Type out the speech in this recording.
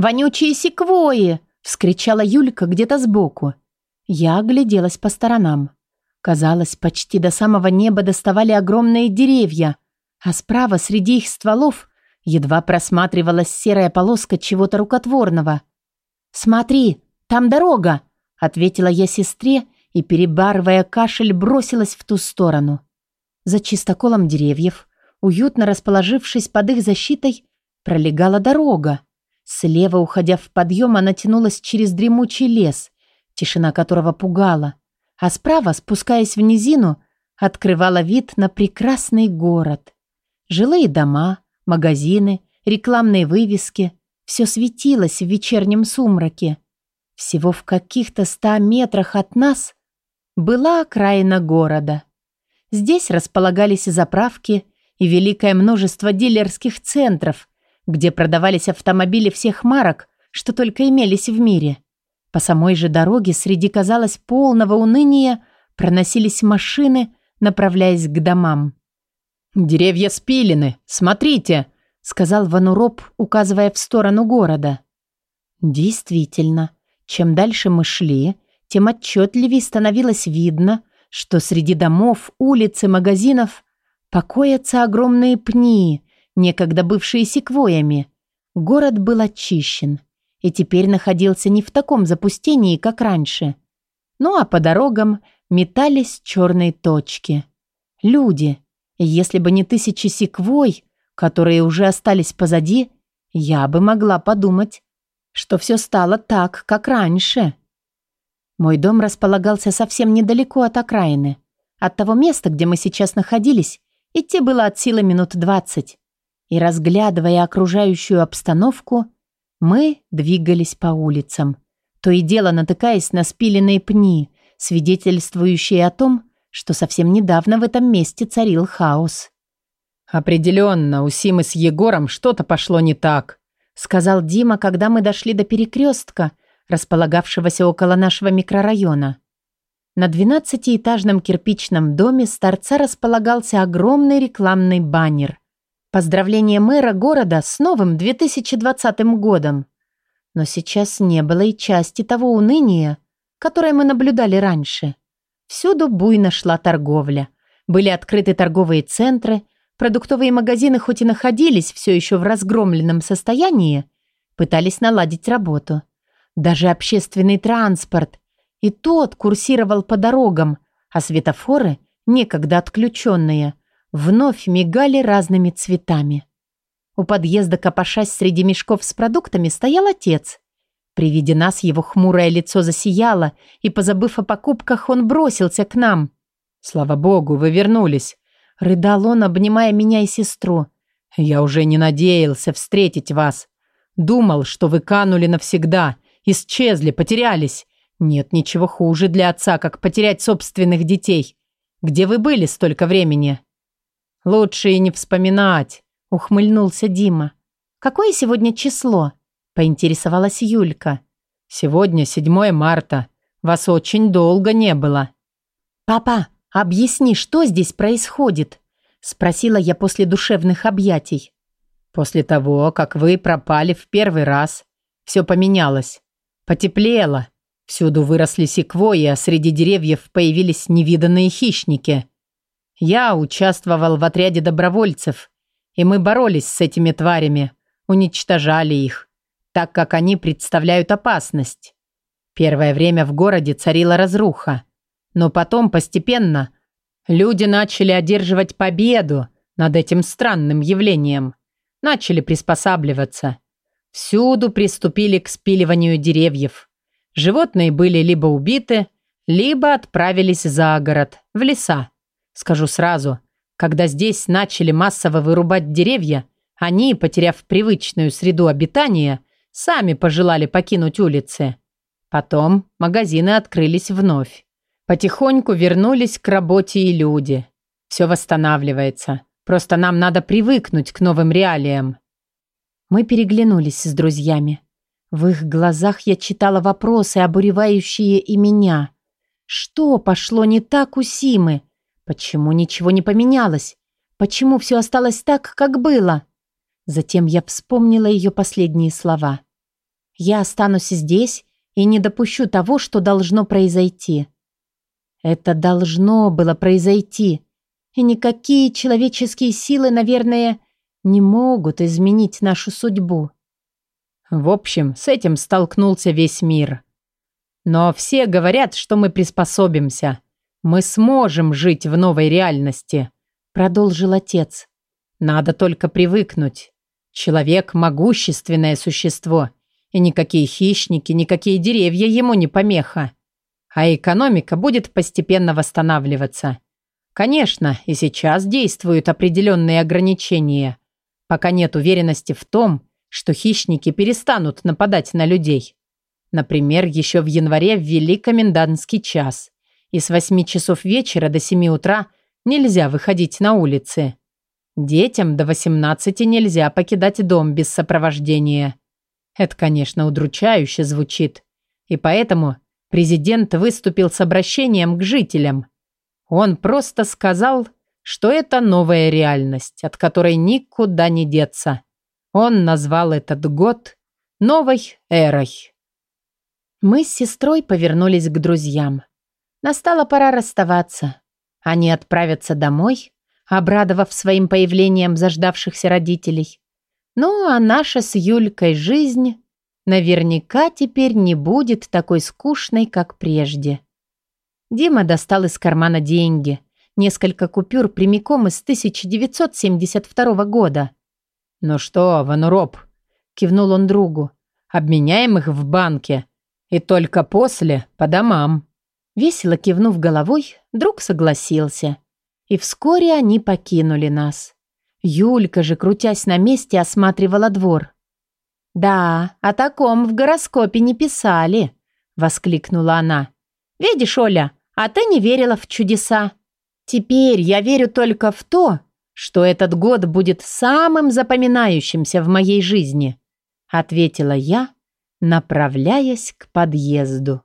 Вонючие секвои!» — вскричала Юлька где-то сбоку. Я огляделась по сторонам. Казалось, почти до самого неба доставали огромные деревья, а справа среди их стволов едва просматривалась серая полоска чего-то рукотворного. «Смотри, там дорога!» — ответила я сестре и, перебарывая кашель, бросилась в ту сторону. За чистоколом деревьев, уютно расположившись под их защитой, пролегала дорога. Слева, уходя в подъем, она тянулась через дремучий лес, тишина которого пугала, а справа, спускаясь в низину, открывала вид на прекрасный город. Жилые дома, магазины, рекламные вывески — все светилось в вечернем сумраке. Всего в каких-то ста метрах от нас была окраина города. Здесь располагались заправки и великое множество дилерских центров, где продавались автомобили всех марок, что только имелись в мире. По самой же дороге среди, казалось, полного уныния проносились машины, направляясь к домам. «Деревья спилены, смотрите!» — сказал Вануроп, указывая в сторону города. Действительно, чем дальше мы шли, тем отчетливее становилось видно, что среди домов, улиц и магазинов покоятся огромные пни, некогда бывшие секвоями. Город был очищен и теперь находился не в таком запустении, как раньше. Ну а по дорогам метались черные точки. Люди. Если бы не тысячи секвой, которые уже остались позади, я бы могла подумать, что все стало так, как раньше. Мой дом располагался совсем недалеко от окраины. От того места, где мы сейчас находились, идти было от силы минут двадцать. И разглядывая окружающую обстановку, мы двигались по улицам, то и дело натыкаясь на спиленные пни, свидетельствующие о том, что совсем недавно в этом месте царил хаос. «Определенно, у Симы с Егором что-то пошло не так», сказал Дима, когда мы дошли до перекрестка, располагавшегося около нашего микрорайона. На двенадцатиэтажном кирпичном доме с торца располагался огромный рекламный баннер. Поздравление мэра города с новым 2020 годом. Но сейчас не было и части того уныния, которое мы наблюдали раньше. Всюду буйно шла торговля. Были открыты торговые центры, продуктовые магазины хоть и находились все еще в разгромленном состоянии, пытались наладить работу. Даже общественный транспорт. И тот курсировал по дорогам, а светофоры, некогда отключенные, вновь мигали разными цветами. У подъезда, копошась среди мешков с продуктами, стоял отец. При виде нас его хмурое лицо засияло, и, позабыв о покупках, он бросился к нам. «Слава богу, вы вернулись!» Рыдал он, обнимая меня и сестру. «Я уже не надеялся встретить вас. Думал, что вы канули навсегда, Исчезли, потерялись. Нет ничего хуже для отца, как потерять собственных детей. Где вы были столько времени? Лучше и не вспоминать, ухмыльнулся Дима. Какое сегодня число? Поинтересовалась Юлька. Сегодня 7 марта. Вас очень долго не было. Папа, объясни, что здесь происходит? Спросила я после душевных объятий. После того, как вы пропали в первый раз, все поменялось. Потеплело. Всюду выросли секвои, а среди деревьев появились невиданные хищники. Я участвовал в отряде добровольцев, и мы боролись с этими тварями, уничтожали их, так как они представляют опасность. Первое время в городе царила разруха, но потом постепенно люди начали одерживать победу над этим странным явлением, начали приспосабливаться – Всюду приступили к спиливанию деревьев. Животные были либо убиты, либо отправились за город, в леса. Скажу сразу, когда здесь начали массово вырубать деревья, они, потеряв привычную среду обитания, сами пожелали покинуть улицы. Потом магазины открылись вновь. Потихоньку вернулись к работе и люди. Все восстанавливается. Просто нам надо привыкнуть к новым реалиям. Мы переглянулись с друзьями. В их глазах я читала вопросы, обуревающие и меня. Что пошло не так у Симы? Почему ничего не поменялось? Почему все осталось так, как было? Затем я вспомнила ее последние слова. Я останусь здесь и не допущу того, что должно произойти. Это должно было произойти. И никакие человеческие силы, наверное, не могут изменить нашу судьбу. В общем, с этим столкнулся весь мир. Но все говорят, что мы приспособимся. Мы сможем жить в новой реальности, продолжил отец. Надо только привыкнуть. Человек – могущественное существо, и никакие хищники, никакие деревья ему не помеха. А экономика будет постепенно восстанавливаться. Конечно, и сейчас действуют определенные ограничения, пока нет уверенности в том, что хищники перестанут нападать на людей. Например, еще в январе ввели комендантский час, и с 8 часов вечера до 7 утра нельзя выходить на улицы. Детям до 18 нельзя покидать дом без сопровождения. Это, конечно, удручающе звучит. И поэтому президент выступил с обращением к жителям. Он просто сказал, что это новая реальность, от которой никуда не деться. Он назвал этот год новой эрой. Мы с сестрой повернулись к друзьям. Настала пора расставаться. Они отправятся домой, обрадовав своим появлением заждавшихся родителей. Ну, а наша с Юлькой жизнь наверняка теперь не будет такой скучной, как прежде. Дима достал из кармана деньги, несколько купюр прямиком из 1972 года. «Ну что, Вануроп?» – кивнул он другу. «Обменяем их в банке. И только после по домам». Весело кивнув головой, друг согласился – и вскоре они покинули нас. Юлька же, крутясь на месте, осматривала двор. «Да, о таком в гороскопе не писали», — воскликнула она. «Видишь, Оля, а ты не верила в чудеса. Теперь я верю только в то, что этот год будет самым запоминающимся в моей жизни», — ответила я, направляясь к подъезду.